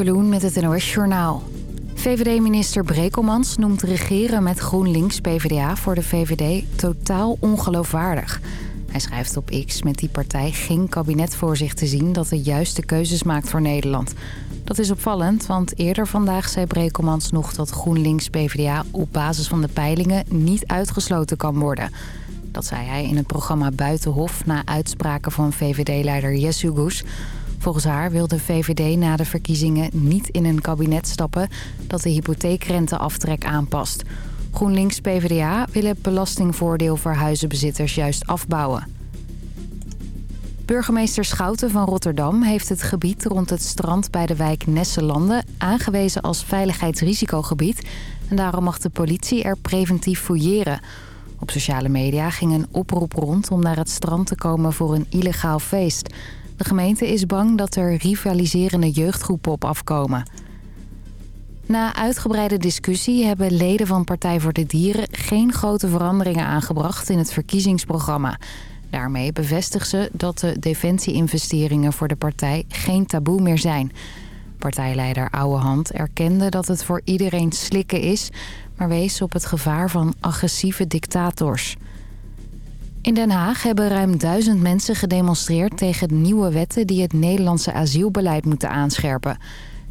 Kloen met het NOS Journaal. VVD-minister Brekelmans noemt regeren met GroenLinks-PVDA voor de VVD totaal ongeloofwaardig. Hij schrijft op X met die partij geen kabinet voor zich te zien dat de juiste keuzes maakt voor Nederland. Dat is opvallend, want eerder vandaag zei Brekelmans nog dat GroenLinks-PVDA op basis van de peilingen niet uitgesloten kan worden. Dat zei hij in het programma Buitenhof na uitspraken van VVD-leider Jessu Goes... Volgens haar wil de VVD na de verkiezingen niet in een kabinet stappen... dat de hypotheekrenteaftrek aanpast. GroenLinks-PVDA wil het belastingvoordeel voor huizenbezitters juist afbouwen. Burgemeester Schouten van Rotterdam heeft het gebied rond het strand bij de wijk Nesselanden aangewezen als veiligheidsrisicogebied. En daarom mag de politie er preventief fouilleren. Op sociale media ging een oproep rond om naar het strand te komen voor een illegaal feest. De gemeente is bang dat er rivaliserende jeugdgroepen op afkomen. Na uitgebreide discussie hebben leden van Partij voor de Dieren... geen grote veranderingen aangebracht in het verkiezingsprogramma. Daarmee bevestigen ze dat de defensieinvesteringen voor de partij geen taboe meer zijn. Partijleider Ouwehand erkende dat het voor iedereen slikken is... maar wees op het gevaar van agressieve dictators... In Den Haag hebben ruim duizend mensen gedemonstreerd tegen nieuwe wetten die het Nederlandse asielbeleid moeten aanscherpen.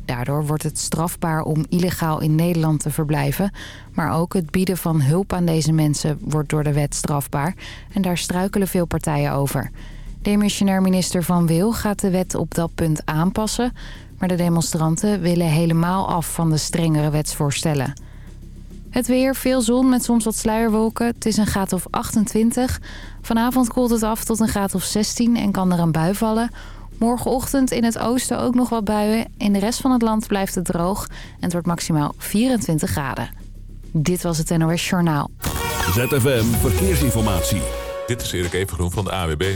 Daardoor wordt het strafbaar om illegaal in Nederland te verblijven. Maar ook het bieden van hulp aan deze mensen wordt door de wet strafbaar. En daar struikelen veel partijen over. Demissionair minister Van Wil gaat de wet op dat punt aanpassen. Maar de demonstranten willen helemaal af van de strengere wetsvoorstellen. Het weer, veel zon met soms wat sluierwolken. Het is een graad of 28. Vanavond koelt het af tot een graad of 16 en kan er een bui vallen. Morgenochtend in het oosten ook nog wat buien. In de rest van het land blijft het droog en het wordt maximaal 24 graden. Dit was het NOS Journaal. ZFM Verkeersinformatie. Dit is Erik Evengroen van de AWB.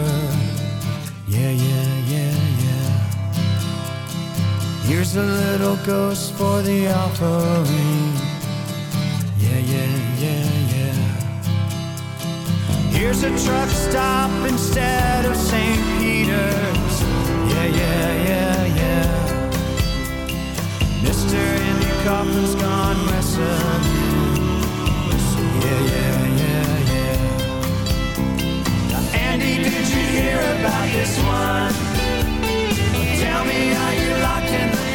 over. Yeah, yeah, yeah, yeah. Here's a little ghost for the offering. Yeah, yeah, yeah, yeah. Here's a truck stop instead of St. Peter's. Yeah, yeah, yeah, yeah. Mr. Andy Kaufman's gone messing. Yeah, yeah, yeah. Sandy, did you hear about this one? Tell me, are you locked in the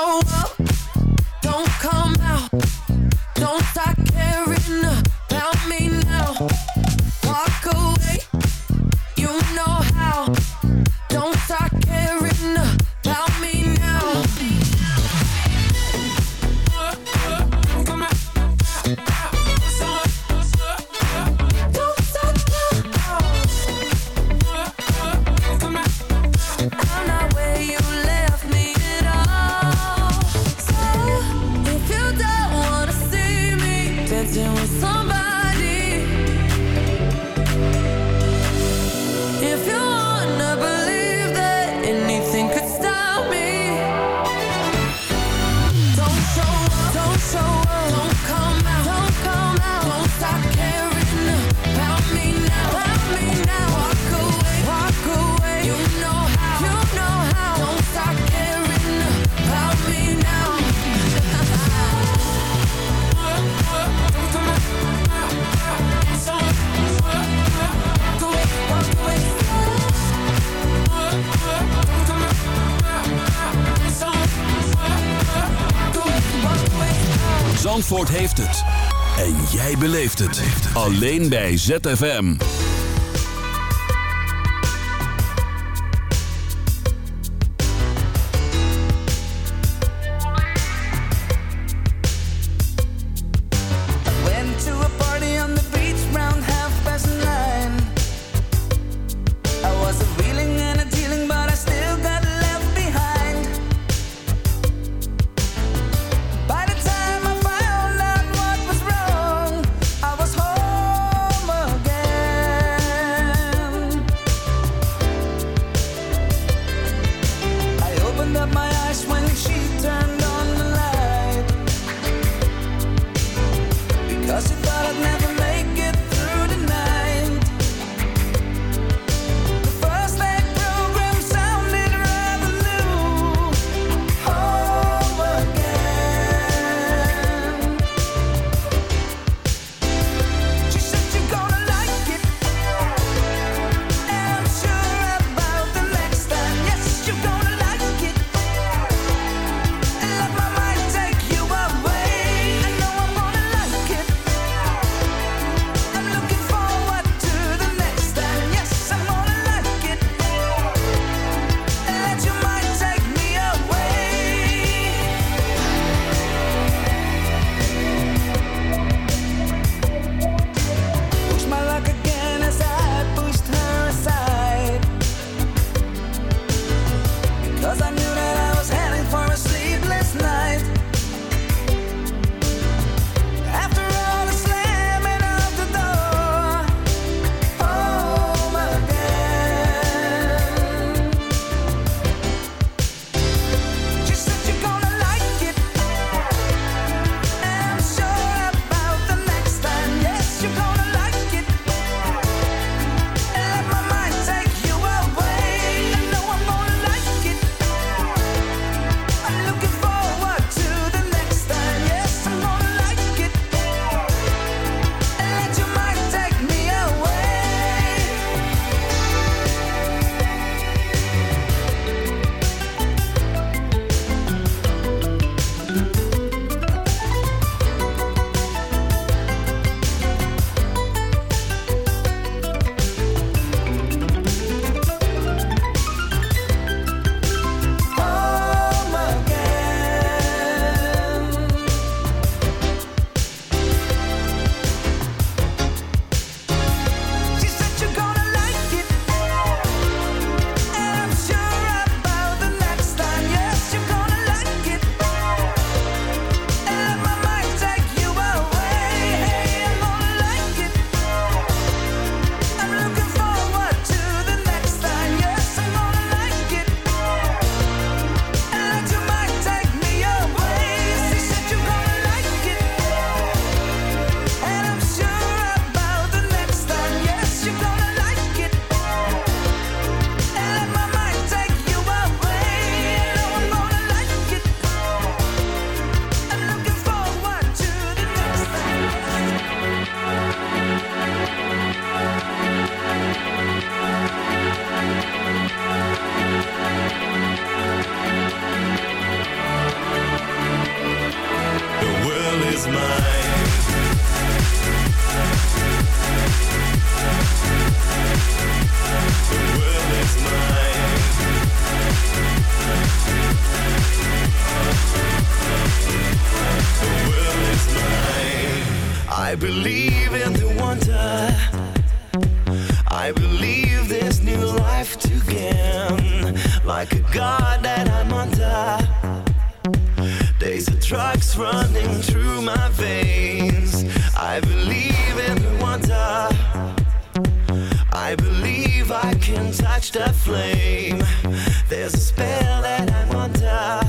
up, don't come. Alleen bij ZFM. I believe I can touch the flame. There's a spell that I'm under.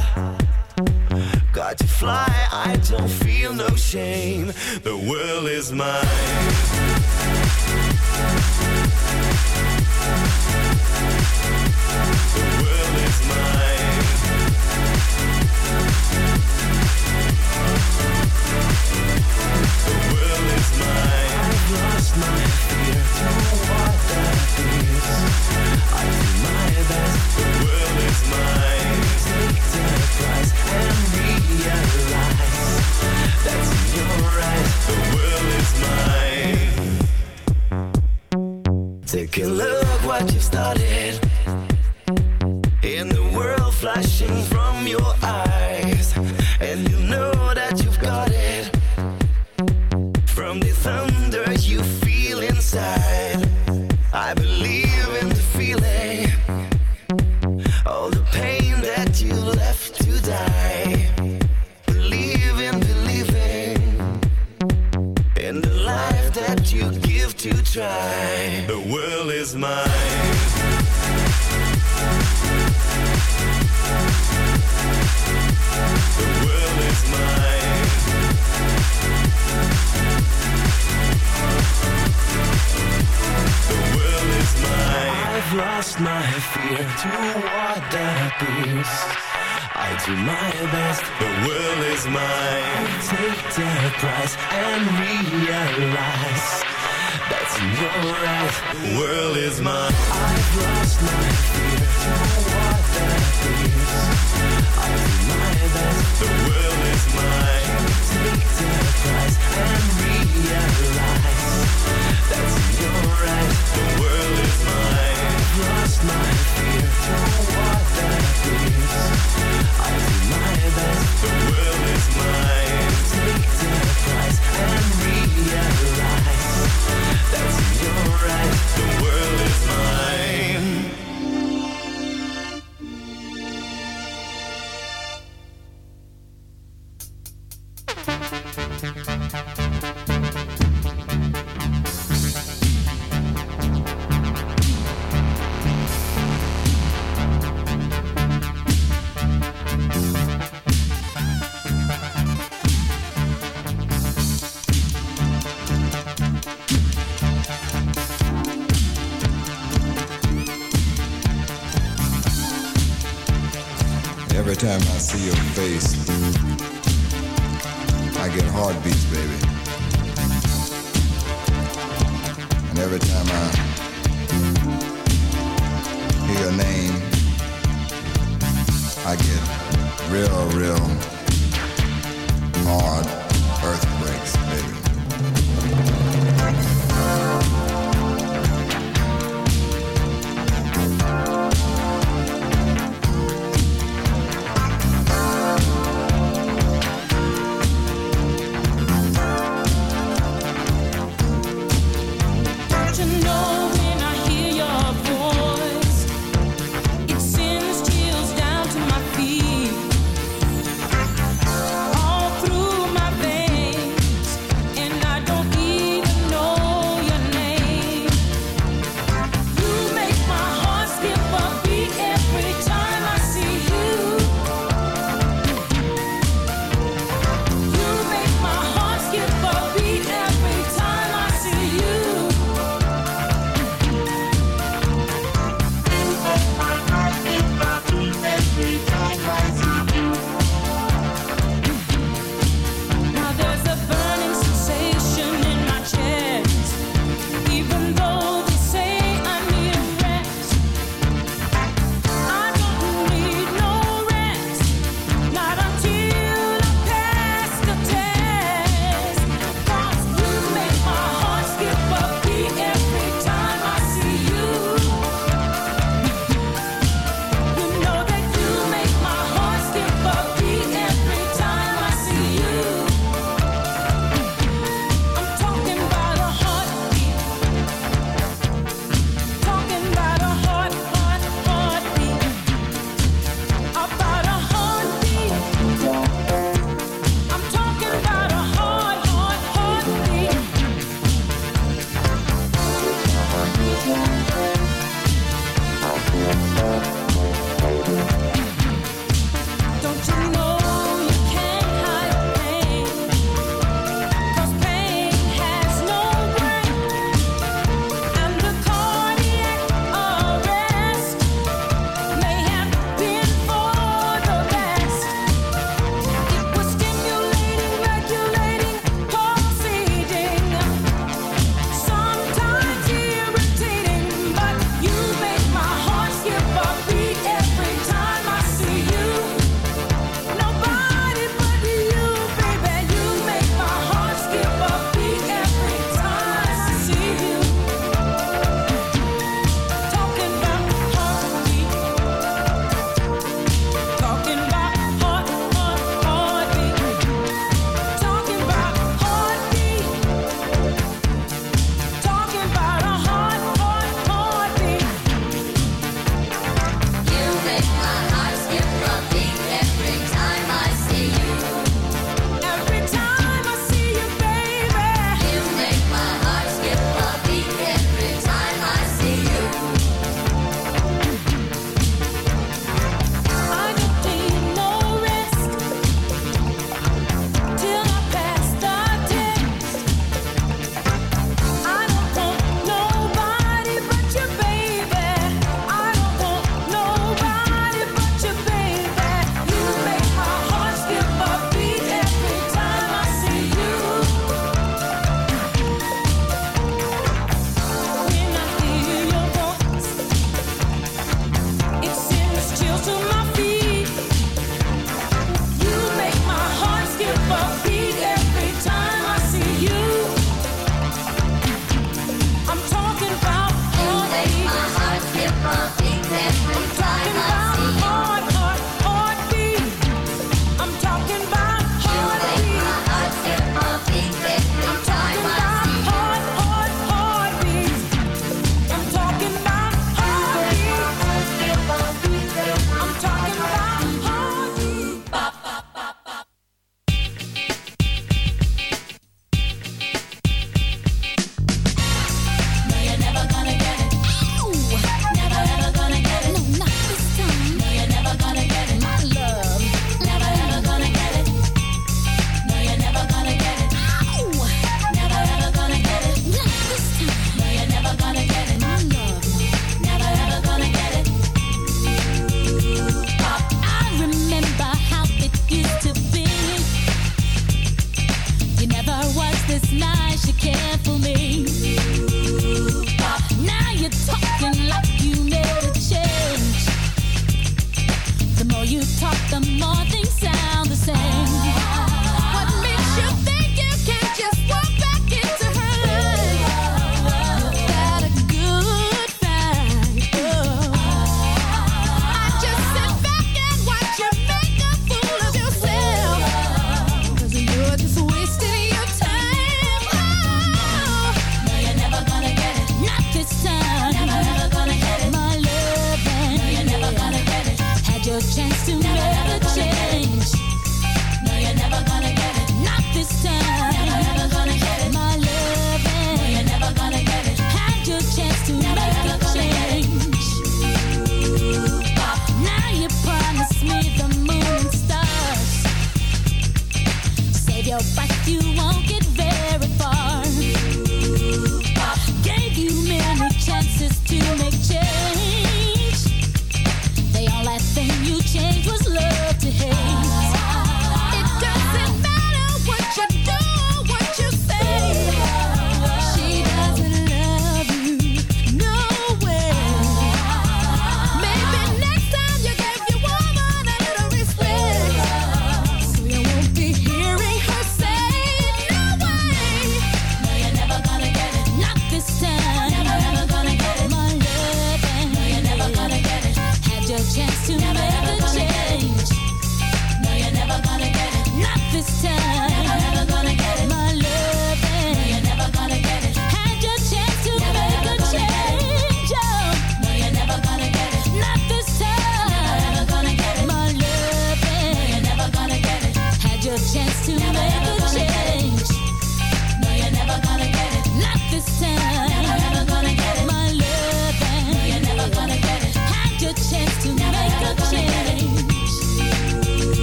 Got to fly, I don't feel no shame. The world is mine. The world is mine. The world is mine. I've lost my That's your right. to win.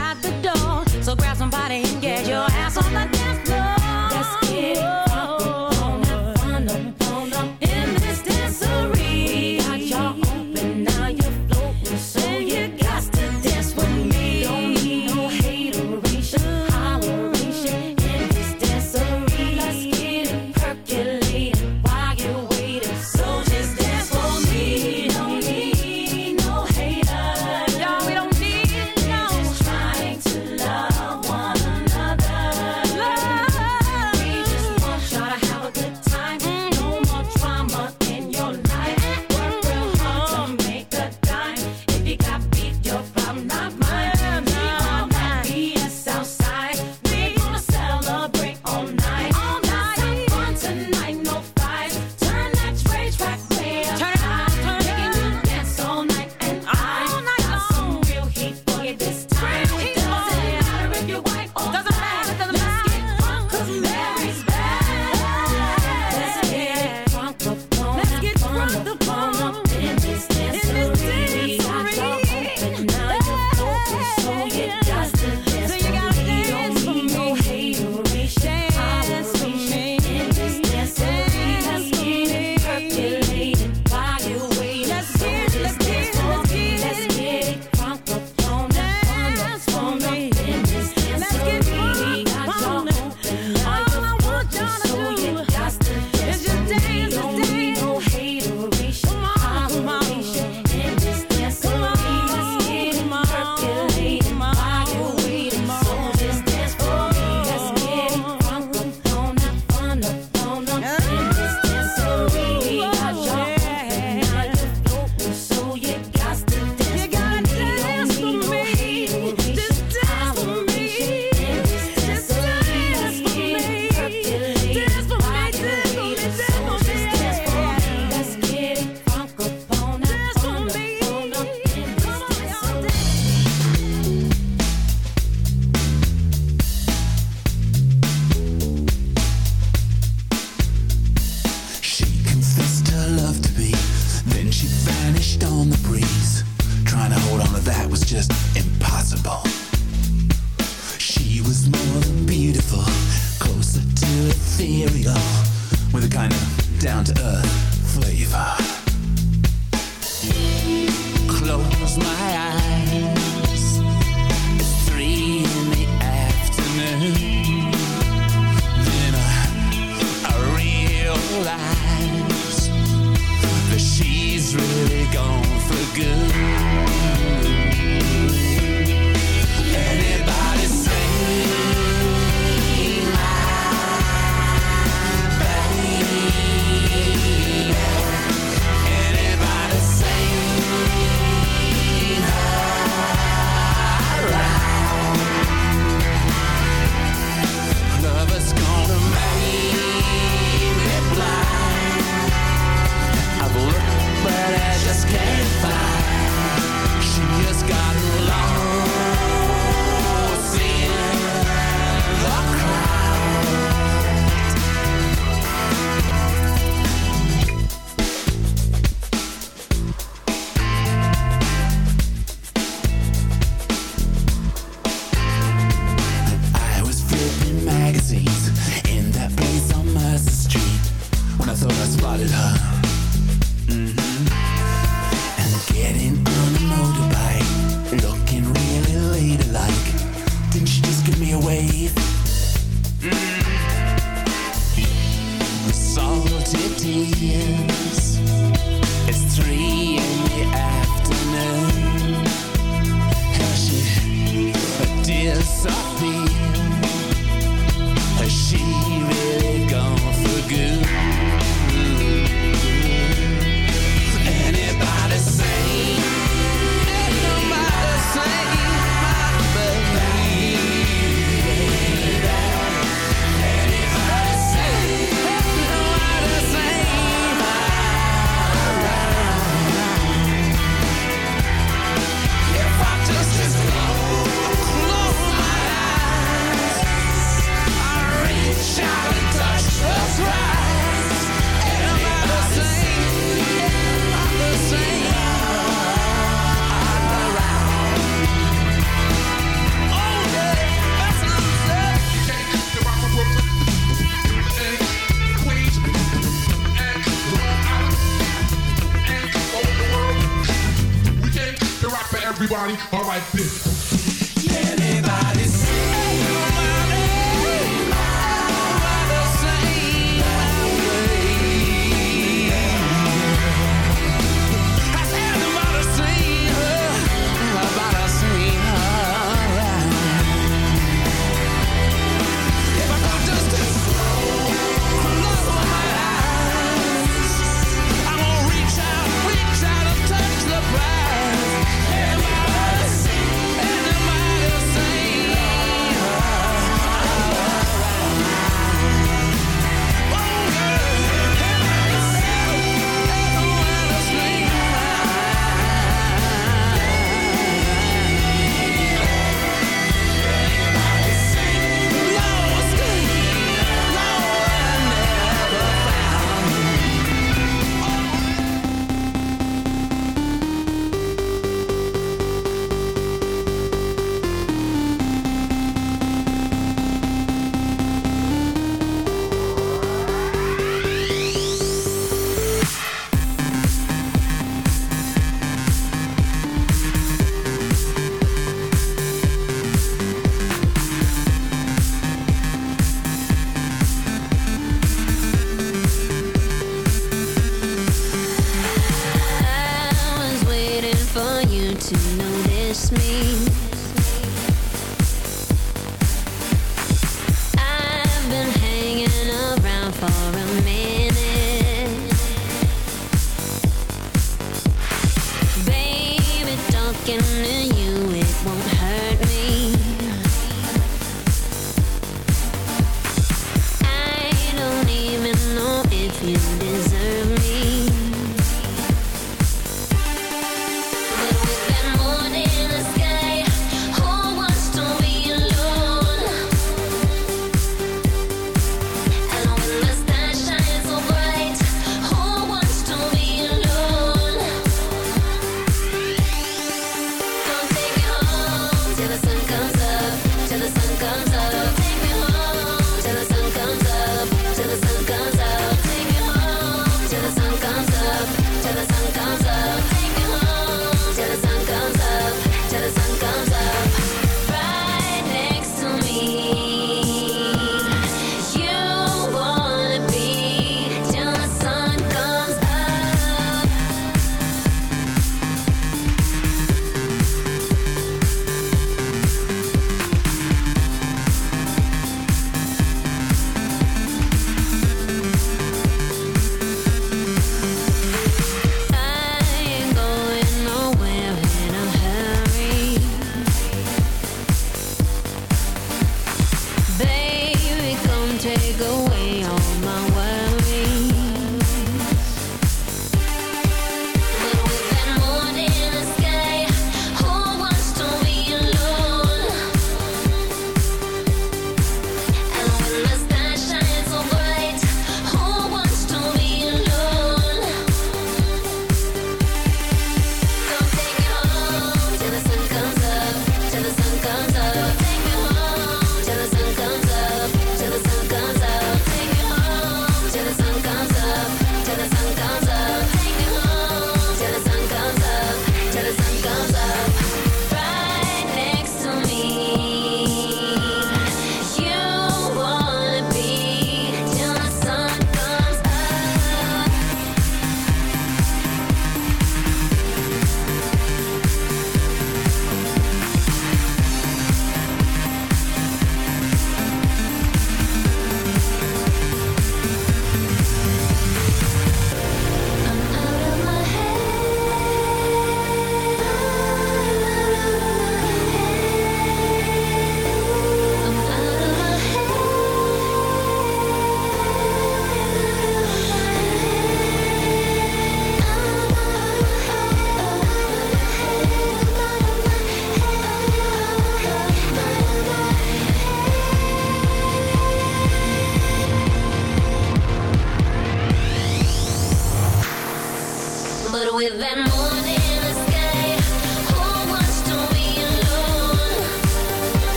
at the door. So grab somebody and get. started high.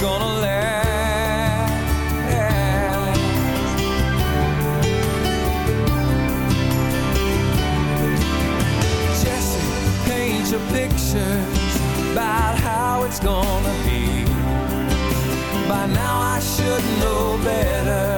gonna last. Jesse, paint your pictures about how it's gonna be. By now I should know better.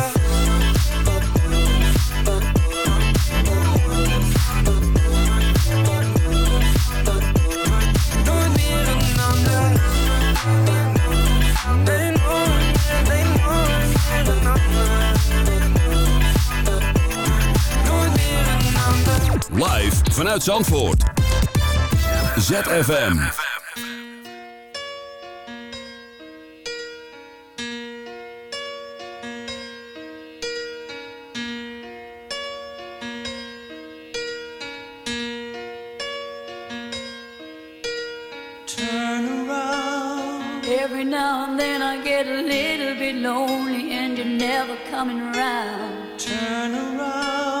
Live vanuit Zandvoort. ZFM. Turn around. Every now and then I get a little bit lonely and you're never coming around. Turn around.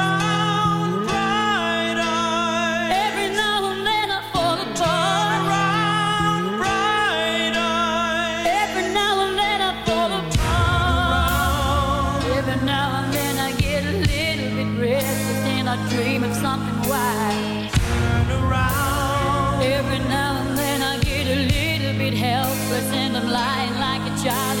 Lying